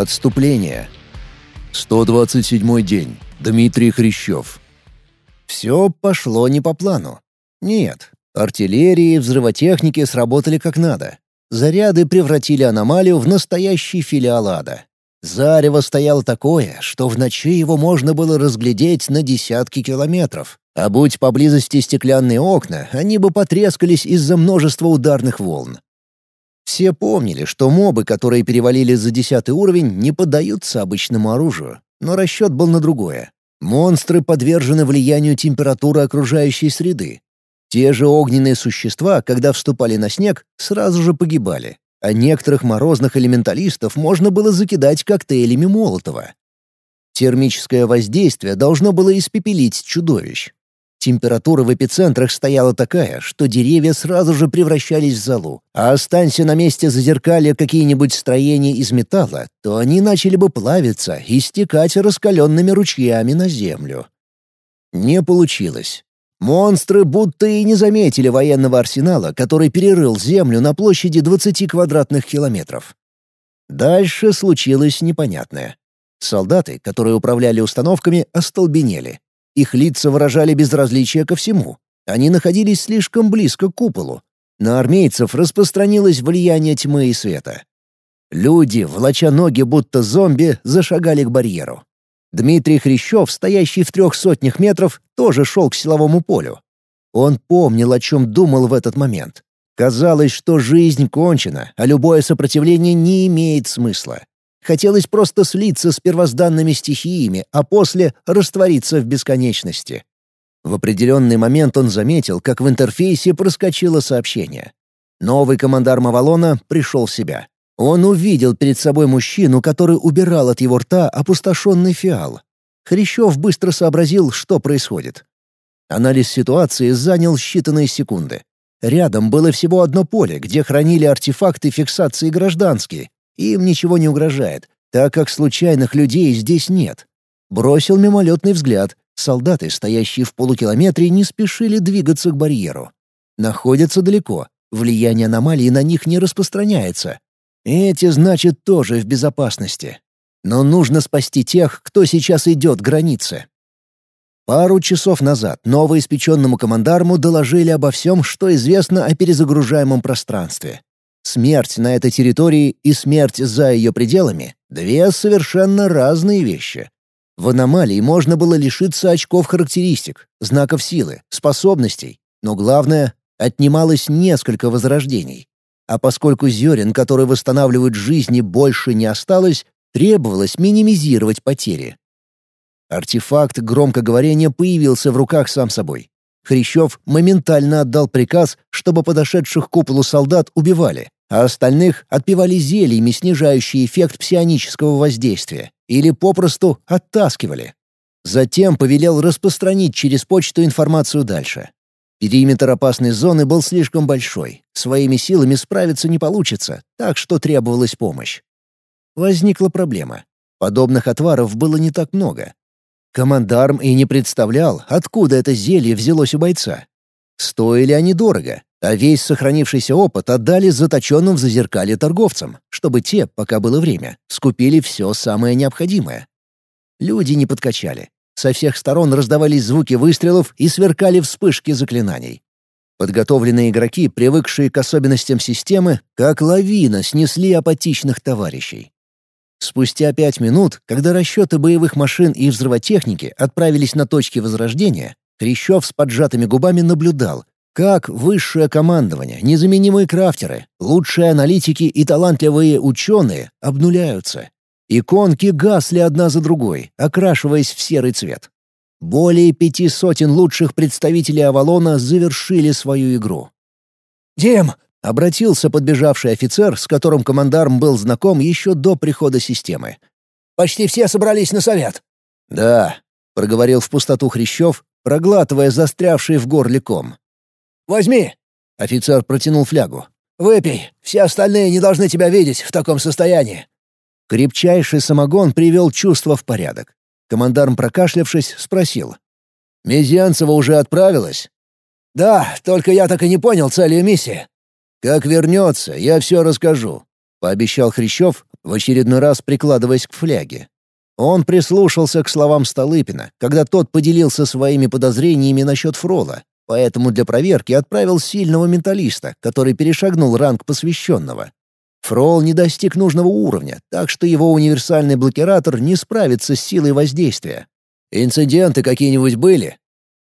Отступление. 127 день. Дмитрий Хрящев. Все пошло не по плану. Нет, артиллерии и взрывотехники сработали как надо. Заряды превратили аномалию в настоящий филиал ада. Зарево стояло такое, что в ночи его можно было разглядеть на десятки километров. А будь поблизости стеклянные окна, они бы потрескались из-за множества ударных волн. Все помнили, что мобы, которые перевалили за десятый уровень, не поддаются обычному оружию. Но расчет был на другое. Монстры подвержены влиянию температуры окружающей среды. Те же огненные существа, когда вступали на снег, сразу же погибали. А некоторых морозных элементалистов можно было закидать коктейлями Молотова. Термическое воздействие должно было испепелить чудовищ. Температура в эпицентрах стояла такая, что деревья сразу же превращались в золу, а останься на месте зазеркалья какие-нибудь строения из металла, то они начали бы плавиться и стекать раскаленными ручьями на землю. Не получилось. Монстры будто и не заметили военного арсенала, который перерыл землю на площади 20 квадратных километров. Дальше случилось непонятное. Солдаты, которые управляли установками, остолбенели. Их лица выражали безразличие ко всему. Они находились слишком близко к куполу. На армейцев распространилось влияние тьмы и света. Люди, влача ноги будто зомби, зашагали к барьеру. Дмитрий Хрящев, стоящий в трех сотнях метров, тоже шел к силовому полю. Он помнил, о чем думал в этот момент. Казалось, что жизнь кончена, а любое сопротивление не имеет смысла. Хотелось просто слиться с первозданными стихиями, а после раствориться в бесконечности. В определенный момент он заметил, как в интерфейсе проскочило сообщение. Новый командар Мавалона пришел в себя. Он увидел перед собой мужчину, который убирал от его рта опустошенный фиал. Хрящев быстро сообразил, что происходит. Анализ ситуации занял считанные секунды. Рядом было всего одно поле, где хранили артефакты фиксации гражданские, им ничего не угрожает, так как случайных людей здесь нет. Бросил мимолетный взгляд. Солдаты, стоящие в полукилометре, не спешили двигаться к барьеру. Находятся далеко. Влияние аномалии на них не распространяется. Эти, значит, тоже в безопасности. Но нужно спасти тех, кто сейчас идет к границе. Пару часов назад новоиспеченному командарму доложили обо всем, что известно о перезагружаемом пространстве. Смерть на этой территории и смерть за ее пределами — две совершенно разные вещи. В аномалии можно было лишиться очков характеристик, знаков силы, способностей, но главное — отнималось несколько возрождений. А поскольку зерен, которые восстанавливают жизни, больше не осталось, требовалось минимизировать потери. Артефакт громкоговорения появился в руках сам собой. Хрящев моментально отдал приказ, чтобы подошедших к куполу солдат убивали, а остальных отпивали зельями, снижающие эффект псионического воздействия, или попросту оттаскивали. Затем повелел распространить через почту информацию дальше. Периметр опасной зоны был слишком большой, своими силами справиться не получится, так что требовалась помощь. Возникла проблема. Подобных отваров было не так много, Командарм и не представлял, откуда это зелье взялось у бойца. Стоили они дорого, а весь сохранившийся опыт отдали заточенным в зазеркалье торговцам, чтобы те, пока было время, скупили все самое необходимое. Люди не подкачали. Со всех сторон раздавались звуки выстрелов и сверкали вспышки заклинаний. Подготовленные игроки, привыкшие к особенностям системы, как лавина снесли апатичных товарищей. Спустя пять минут, когда расчеты боевых машин и взрывотехники отправились на точки возрождения, Хрящев с поджатыми губами наблюдал, как высшее командование, незаменимые крафтеры, лучшие аналитики и талантливые ученые обнуляются. Иконки гасли одна за другой, окрашиваясь в серый цвет. Более пяти сотен лучших представителей Авалона завершили свою игру. «Дим, Обратился подбежавший офицер, с которым командарм был знаком еще до прихода системы. «Почти все собрались на совет». «Да», — проговорил в пустоту Хрящев, проглатывая застрявший в горле ком. «Возьми!» — офицер протянул флягу. «Выпей, все остальные не должны тебя видеть в таком состоянии». Крепчайший самогон привел чувство в порядок. Командарм, прокашлявшись, спросил. «Мезьянцева уже отправилась?» «Да, только я так и не понял целью миссии. «Как вернется, я все расскажу», — пообещал Хрящев, в очередной раз прикладываясь к фляге. Он прислушался к словам Столыпина, когда тот поделился своими подозрениями насчет Фрола, поэтому для проверки отправил сильного менталиста, который перешагнул ранг посвященного. Фрол не достиг нужного уровня, так что его универсальный блокиратор не справится с силой воздействия. «Инциденты какие-нибудь были?»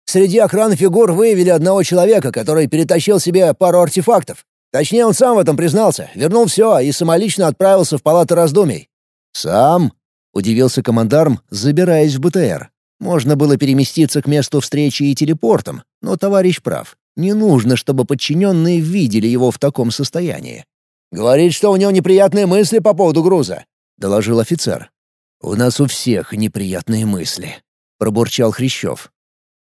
«Среди охраны фигур выявили одного человека, который перетащил себе пару артефактов. Точнее, он сам в этом признался, вернул все и самолично отправился в палату раздумий». «Сам?» — удивился командарм, забираясь в БТР. Можно было переместиться к месту встречи и телепортом, но товарищ прав. Не нужно, чтобы подчиненные видели его в таком состоянии. «Говорит, что у него неприятные мысли по поводу груза», — доложил офицер. «У нас у всех неприятные мысли», — пробурчал Хрящев.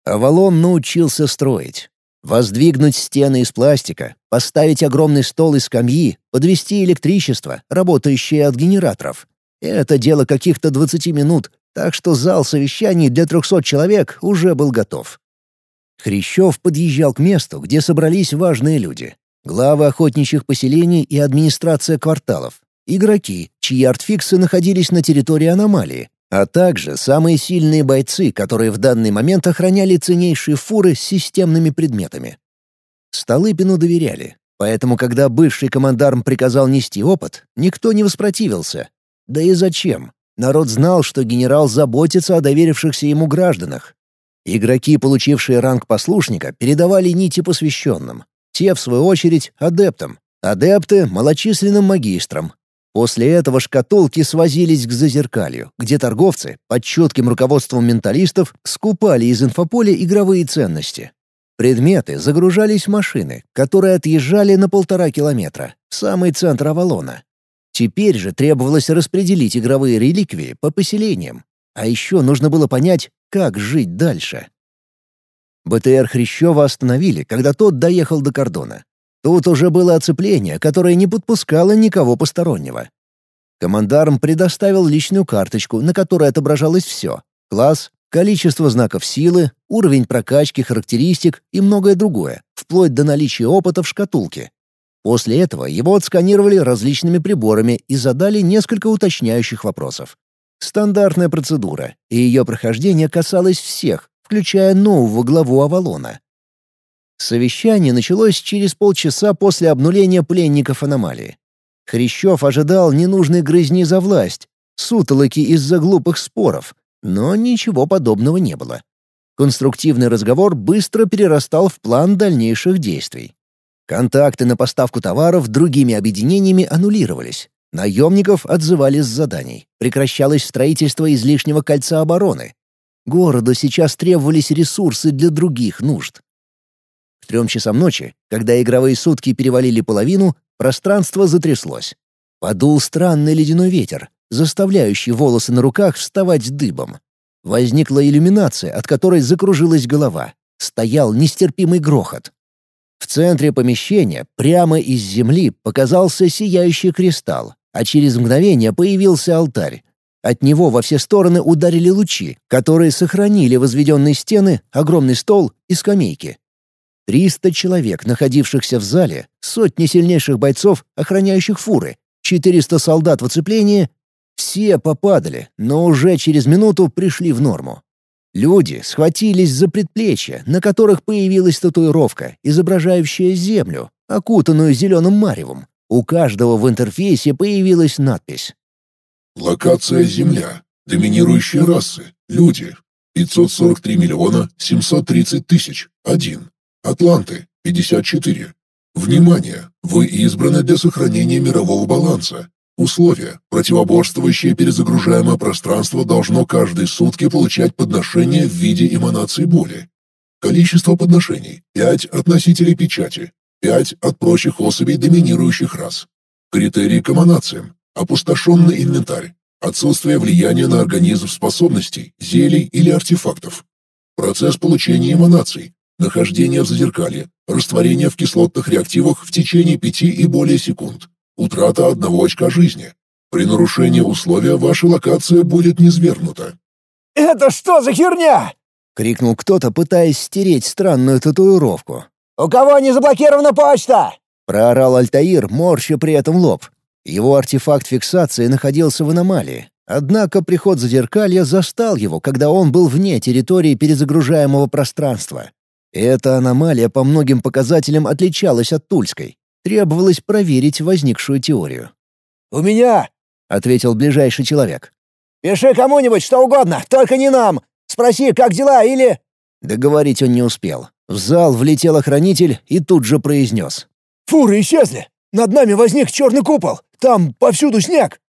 Авалон научился строить. Воздвигнуть стены из пластика, поставить огромный стол из скамьи, подвести электричество, работающее от генераторов. Это дело каких-то 20 минут, так что зал совещаний для 300 человек уже был готов. Хрящев подъезжал к месту, где собрались важные люди. Главы охотничьих поселений и администрация кварталов. Игроки, чьи артфиксы находились на территории аномалии, а также самые сильные бойцы, которые в данный момент охраняли ценнейшие фуры с системными предметами. Столыпину доверяли, поэтому когда бывший командарм приказал нести опыт, никто не воспротивился. Да и зачем? Народ знал, что генерал заботится о доверившихся ему гражданах. Игроки, получившие ранг послушника, передавали нити посвященным. Те, в свою очередь, адептам. Адепты — малочисленным магистрам. После этого шкатулки свозились к зазеркалью, где торговцы, под четким руководством менталистов, скупали из инфополя игровые ценности. Предметы загружались в машины, которые отъезжали на полтора километра, в самый центр Авалона. Теперь же требовалось распределить игровые реликвии по поселениям. А еще нужно было понять, как жить дальше. БТР Хрящева остановили, когда тот доехал до кордона. Тут уже было оцепление, которое не подпускало никого постороннего. Командарм предоставил личную карточку, на которой отображалось все — класс, количество знаков силы, уровень прокачки характеристик и многое другое, вплоть до наличия опыта в шкатулке. После этого его отсканировали различными приборами и задали несколько уточняющих вопросов. Стандартная процедура, и ее прохождение касалось всех, включая нового главу Авалона. Совещание началось через полчаса после обнуления пленников аномалии. Хрящев ожидал ненужной грызни за власть, сутолоки из-за глупых споров, но ничего подобного не было. Конструктивный разговор быстро перерастал в план дальнейших действий. Контакты на поставку товаров другими объединениями аннулировались. Наемников отзывали с заданий. Прекращалось строительство излишнего кольца обороны. Городу сейчас требовались ресурсы для других нужд. К трем часам ночи, когда игровые сутки перевалили половину, пространство затряслось. Подул странный ледяной ветер, заставляющий волосы на руках вставать дыбом. Возникла иллюминация, от которой закружилась голова. Стоял нестерпимый грохот. В центре помещения, прямо из земли, показался сияющий кристалл, а через мгновение появился алтарь. От него во все стороны ударили лучи, которые сохранили возведенные стены, огромный стол и скамейки. Триста человек, находившихся в зале, сотни сильнейших бойцов, охраняющих фуры, четыреста солдат в оцеплении — все попадали, но уже через минуту пришли в норму. Люди схватились за предплечья, на которых появилась татуировка, изображающая землю, окутанную зеленым маревом. У каждого в интерфейсе появилась надпись. «Локация Земля. Доминирующие расы. Люди. 543 миллиона 730 тысяч. Один. Атланты. 54. Внимание! Вы избраны для сохранения мирового баланса. Условия. Противоборствующее перезагружаемое пространство должно каждые сутки получать подношение в виде эманации боли. Количество подношений – 5 от носителей печати, 5 от прочих особей доминирующих рас. Критерии к эманациям – опустошенный инвентарь, отсутствие влияния на организм способностей, зелий или артефактов. Процесс получения эманаций, нахождение в зазеркалье, растворение в кислотных реактивах в течение 5 и более секунд, Утрата одного очка жизни. При нарушении условия ваша локация будет низвергнута. «Это что за херня?» — крикнул кто-то, пытаясь стереть странную татуировку. «У кого не заблокирована почта?» — проорал Альтаир, морща при этом лоб. Его артефакт фиксации находился в аномалии, однако приход зазеркалья застал его, когда он был вне территории перезагружаемого пространства. Эта аномалия по многим показателям отличалась от Тульской. Требовалось проверить возникшую теорию. «У меня!» — ответил ближайший человек. «Пиши кому-нибудь что угодно, только не нам! Спроси, как дела, или...» Договорить он не успел. В зал влетел охранитель и тут же произнес. «Фуры исчезли! Над нами возник черный купол! Там повсюду снег!»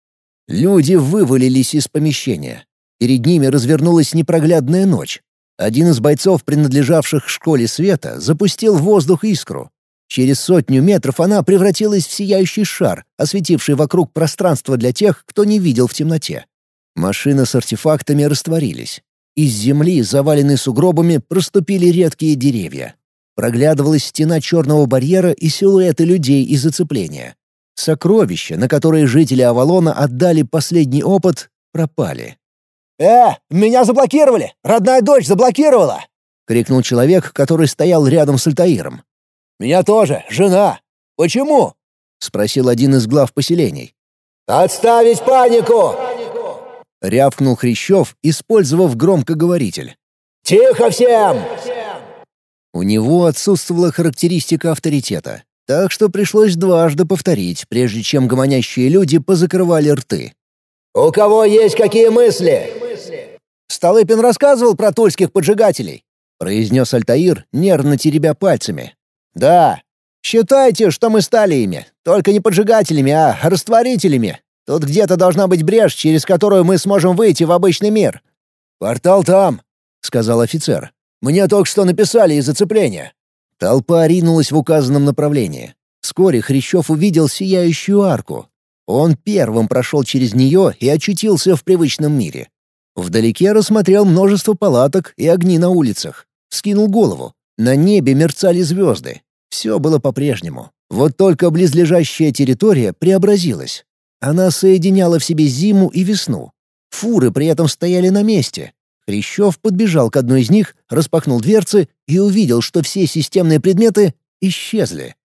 Люди вывалились из помещения. Перед ними развернулась непроглядная ночь. Один из бойцов, принадлежавших школе света, запустил в воздух искру. Через сотню метров она превратилась в сияющий шар, осветивший вокруг пространство для тех, кто не видел в темноте. Машины с артефактами растворились. Из земли, заваленной сугробами, проступили редкие деревья. Проглядывалась стена черного барьера и силуэты людей из зацепления. Сокровища, на которые жители Авалона отдали последний опыт, пропали. «Э, меня заблокировали! Родная дочь заблокировала!» — крикнул человек, который стоял рядом с Альтаиром. «Меня тоже, жена. Почему?» — спросил один из глав поселений. «Отставить панику!» — рявкнул Хрящев, использовав громкоговоритель. «Тихо всем!» У него отсутствовала характеристика авторитета, так что пришлось дважды повторить, прежде чем гомонящие люди позакрывали рты. «У кого есть какие мысли?» Столыпин рассказывал про тульских поджигателей», — произнес Альтаир, нервно теребя пальцами. «Да. Считайте, что мы стали ими. Только не поджигателями, а растворителями. Тут где-то должна быть брешь, через которую мы сможем выйти в обычный мир». «Портал там», — сказал офицер. «Мне только что написали из зацепления». Толпа ринулась в указанном направлении. Вскоре Хрящев увидел сияющую арку. Он первым прошел через нее и очутился в привычном мире. Вдалеке рассмотрел множество палаток и огни на улицах. Скинул голову. На небе мерцали звезды. Все было по-прежнему. Вот только близлежащая территория преобразилась. Она соединяла в себе зиму и весну. Фуры при этом стояли на месте. Хрящев подбежал к одной из них, распахнул дверцы и увидел, что все системные предметы исчезли.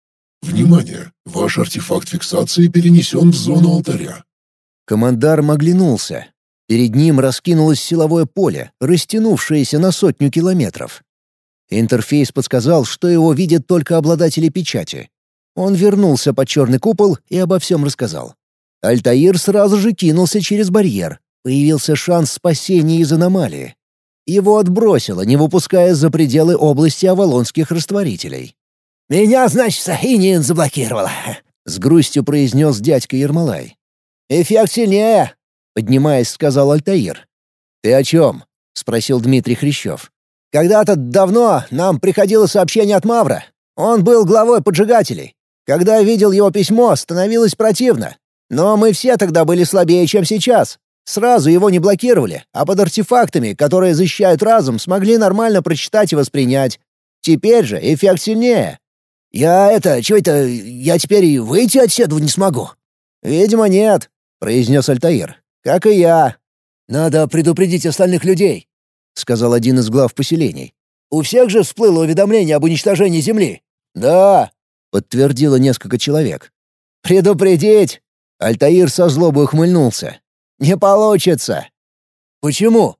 «Внимание! Ваш артефакт фиксации перенесен в зону алтаря». Командар оглянулся. Перед ним раскинулось силовое поле, растянувшееся на сотню километров. Интерфейс подсказал, что его видят только обладатели печати. Он вернулся под черный купол и обо всем рассказал. Альтаир сразу же кинулся через барьер. Появился шанс спасения из аномалии. Его отбросило, не выпуская за пределы области авалонских растворителей. «Меня, значит, Инин заблокировала», — с грустью произнес дядька Ермолай. «Эффект сильнее, поднимаясь, сказал Альтаир. «Ты о чем?» — спросил Дмитрий Хрящев. «Когда-то давно нам приходило сообщение от Мавра. Он был главой поджигателей. Когда видел его письмо, становилось противно. Но мы все тогда были слабее, чем сейчас. Сразу его не блокировали, а под артефактами, которые защищают разум, смогли нормально прочитать и воспринять. Теперь же эффект сильнее. Я это, что это, я теперь и выйти отседу не смогу?» «Видимо, нет», — произнес Альтаир. «Как и я. Надо предупредить остальных людей», — сказал один из глав поселений. «У всех же всплыло уведомление об уничтожении Земли». «Да», — подтвердило несколько человек. «Предупредить?» — Альтаир со злобой ухмыльнулся. «Не получится». «Почему?»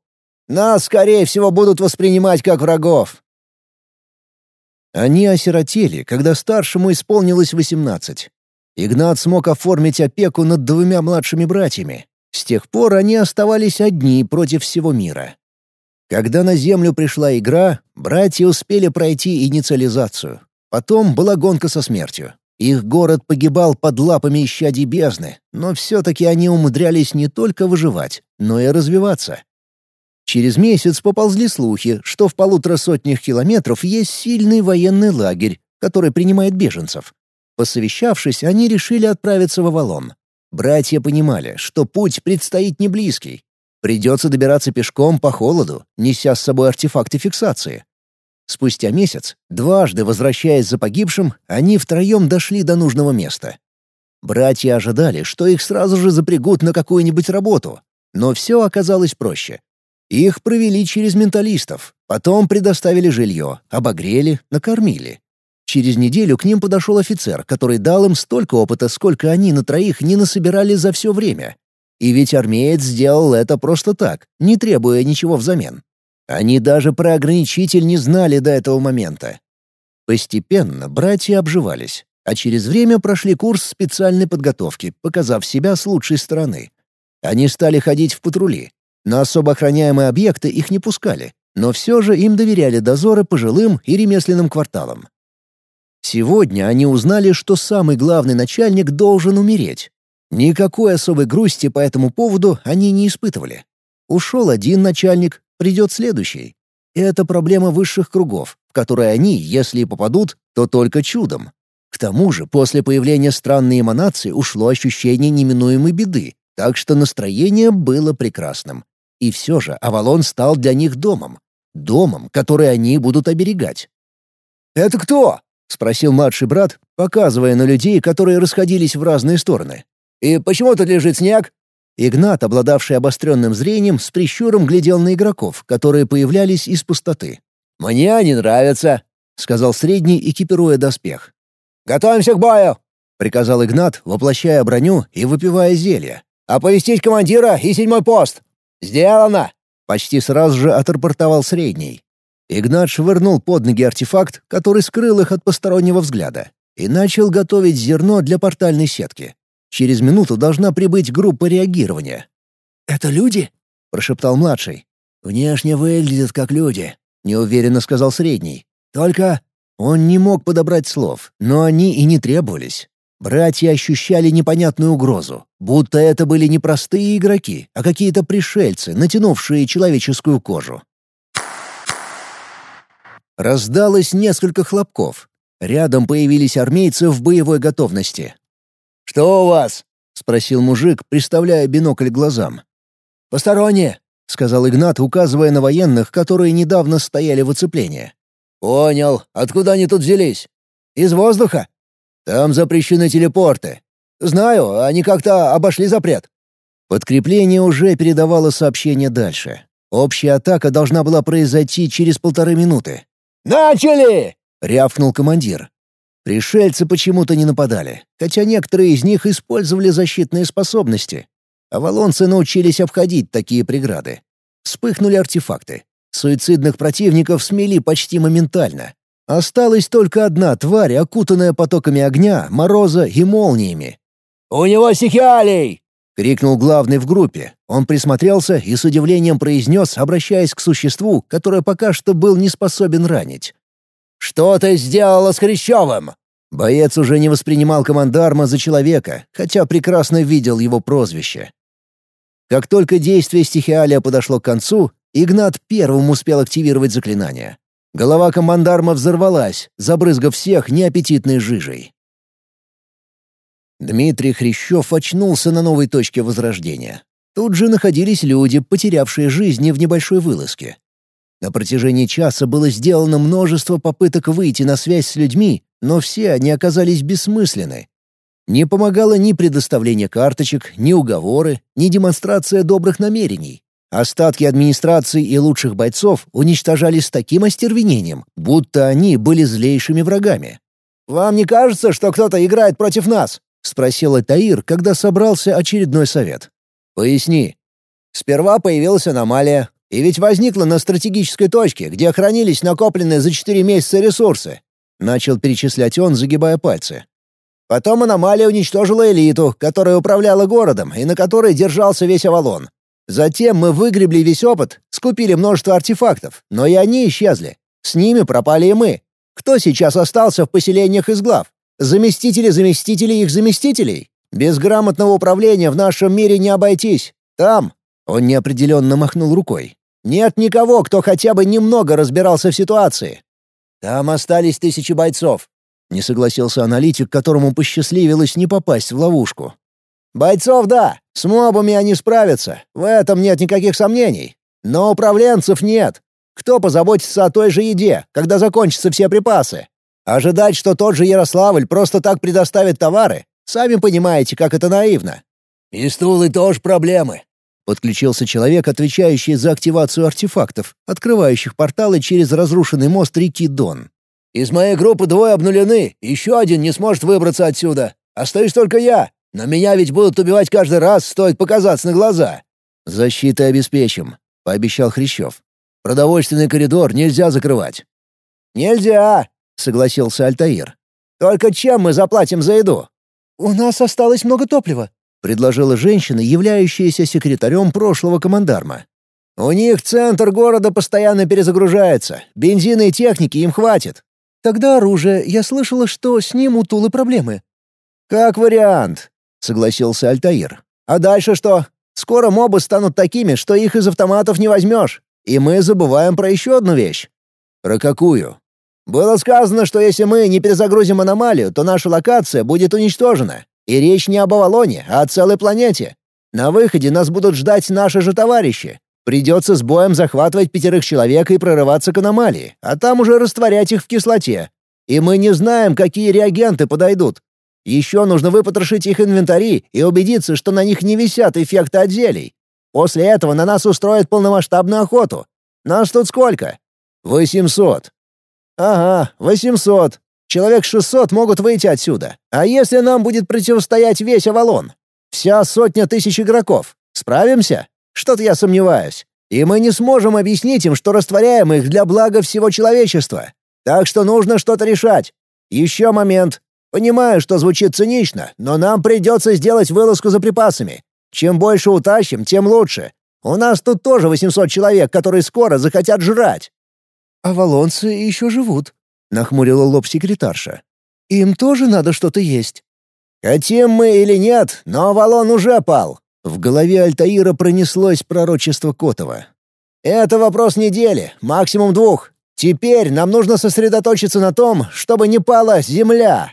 «Нас, скорее всего, будут воспринимать как врагов». Они осиротели, когда старшему исполнилось восемнадцать. Игнат смог оформить опеку над двумя младшими братьями, с тех пор они оставались одни против всего мира. Когда на Землю пришла игра, братья успели пройти инициализацию. Потом была гонка со смертью. Их город погибал под лапами исчадий бездны, но все-таки они умудрялись не только выживать, но и развиваться. Через месяц поползли слухи, что в полутора сотнях километров есть сильный военный лагерь, который принимает беженцев. Посовещавшись, они решили отправиться в Авалон. Братья понимали, что путь предстоит не близкий. Придется добираться пешком по холоду, неся с собой артефакты фиксации. Спустя месяц, дважды возвращаясь за погибшим, они втроем дошли до нужного места. Братья ожидали, что их сразу же запрягут на какую-нибудь работу, но все оказалось проще. Их провели через менталистов, потом предоставили жилье, обогрели, накормили. Через неделю к ним подошел офицер, который дал им столько опыта, сколько они на троих не насобирали за все время. И ведь армеец сделал это просто так, не требуя ничего взамен. Они даже про ограничитель не знали до этого момента. Постепенно братья обживались, а через время прошли курс специальной подготовки, показав себя с лучшей стороны. Они стали ходить в патрули. На особо охраняемые объекты их не пускали, но все же им доверяли дозоры по жилым и ремесленным кварталам. Сегодня они узнали, что самый главный начальник должен умереть. Никакой особой грусти по этому поводу они не испытывали. Ушел один начальник, придет следующий. И это проблема высших кругов, в которые они, если и попадут, то только чудом. К тому же, после появления странной эманации ушло ощущение неминуемой беды, так что настроение было прекрасным. И все же Авалон стал для них домом. Домом, который они будут оберегать. «Это кто?» — спросил младший брат, показывая на людей, которые расходились в разные стороны. «И почему тут лежит снег?» Игнат, обладавший обостренным зрением, с прищуром глядел на игроков, которые появлялись из пустоты. «Мне они нравятся», — сказал средний, экипируя доспех. «Готовимся к бою!» — приказал Игнат, воплощая броню и выпивая зелье. «Оповестить командира и седьмой пост!» «Сделано!» — почти сразу же отрапортовал средний. Игнат швырнул под ноги артефакт, который скрыл их от постороннего взгляда, и начал готовить зерно для портальной сетки. Через минуту должна прибыть группа реагирования. «Это люди?» — прошептал младший. «Внешне выглядят как люди», — неуверенно сказал средний. «Только...» Он не мог подобрать слов, но они и не требовались. Братья ощущали непонятную угрозу, будто это были не простые игроки, а какие-то пришельцы, натянувшие человеческую кожу. Раздалось несколько хлопков. Рядом появились армейцы в боевой готовности. «Что у вас?» — спросил мужик, приставляя бинокль к глазам. «Посторонние», — сказал Игнат, указывая на военных, которые недавно стояли в оцеплении. «Понял. Откуда они тут взялись?» «Из воздуха. Там запрещены телепорты. Знаю, они как-то обошли запрет». Подкрепление уже передавало сообщение дальше. Общая атака должна была произойти через полторы минуты. «Начали!» — рявкнул командир. Пришельцы почему-то не нападали, хотя некоторые из них использовали защитные способности. Авалонцы научились обходить такие преграды. Вспыхнули артефакты. Суицидных противников смели почти моментально. Осталась только одна тварь, окутанная потоками огня, мороза и молниями. «У него стихиалий!» — крикнул главный в группе. Он присмотрелся и с удивлением произнес, обращаясь к существу, которое пока что был не способен ранить. «Что ты сделала с Хрящевым?» Боец уже не воспринимал командарма за человека, хотя прекрасно видел его прозвище. Как только действие стихиалия подошло к концу, Игнат первым успел активировать заклинание. Голова командарма взорвалась, забрызгав всех неаппетитной жижей. Дмитрий Хрящев очнулся на новой точке возрождения. Тут же находились люди, потерявшие жизни в небольшой вылазке. На протяжении часа было сделано множество попыток выйти на связь с людьми, но все они оказались бессмысленны. Не помогало ни предоставление карточек, ни уговоры, ни демонстрация добрых намерений. Остатки администрации и лучших бойцов уничтожались с таким остервенением, будто они были злейшими врагами. «Вам не кажется, что кто-то играет против нас?» — спросил Этаир, когда собрался очередной совет. «Поясни». Сперва появилась аномалия, и ведь возникла на стратегической точке, где хранились накопленные за четыре месяца ресурсы. Начал перечислять он, загибая пальцы. Потом аномалия уничтожила элиту, которая управляла городом и на которой держался весь Авалон. Затем мы выгребли весь опыт, скупили множество артефактов, но и они исчезли. С ними пропали и мы. Кто сейчас остался в поселениях из глав? Заместители заместителей их заместителей? Без грамотного управления в нашем мире не обойтись. Там, он неопределенно махнул рукой. Нет никого, кто хотя бы немного разбирался в ситуации. Там остались тысячи бойцов. Не согласился аналитик, которому посчастливилось не попасть в ловушку. Бойцов да, с мобами они справятся, в этом нет никаких сомнений. Но управленцев нет. Кто позаботится о той же еде, когда закончатся все припасы? Ожидать, что тот же Ярославль просто так предоставит товары, сами понимаете, как это наивно. И стулы тоже проблемы, Подключился человек, отвечающий за активацию артефактов, открывающих порталы через разрушенный мост реки Дон. Из моей группы двое обнулены, еще один не сможет выбраться отсюда. Остаюсь только я. Но меня ведь будут убивать каждый раз, стоит показаться на глаза». «Защитой обеспечим», — пообещал Хрящев. «Продовольственный коридор нельзя закрывать». «Нельзя», — согласился Альтаир. «Только чем мы заплатим за еду?» «У нас осталось много топлива», — предложила женщина, являющаяся секретарем прошлого командарма. «У них центр города постоянно перезагружается. Бензина и техники им хватит». «Тогда оружие. Я слышала, что с ним у Тулы проблемы». «Как вариант», — согласился Альтаир. «А дальше что? Скоро мобы станут такими, что их из автоматов не возьмешь. И мы забываем про еще одну вещь». «Про какую?» «Было сказано, что если мы не перезагрузим аномалию, то наша локация будет уничтожена. И речь не об Авалоне, а о целой планете. На выходе нас будут ждать наши же товарищи. Придется с боем захватывать пятерых человек и прорываться к аномалии, а там уже растворять их в кислоте. И мы не знаем, какие реагенты подойдут. Еще нужно выпотрошить их инвентари и убедиться, что на них не висят эффекты от зелий. После этого на нас устроят полномасштабную охоту. Нас тут сколько? Восемьсот. Ага, восемьсот. Человек шестьсот могут выйти отсюда. А если нам будет противостоять весь Авалон? Вся сотня тысяч игроков. Справимся? Что-то я сомневаюсь. И мы не сможем объяснить им, что растворяем их для блага всего человечества. Так что нужно что-то решать. Еще момент. Понимаю, что звучит цинично, но нам придется сделать вылазку за припасами. Чем больше утащим, тем лучше. У нас тут тоже 800 человек, которые скоро захотят жрать». «А волонцы еще живут», — нахмурила лоб секретарша. «Им тоже надо что-то есть». «Хотим мы или нет, но Авалон уже пал». В голове Альтаира пронеслось пророчество Котова. «Это вопрос недели, максимум двух. Теперь нам нужно сосредоточиться на том, чтобы не пала земля».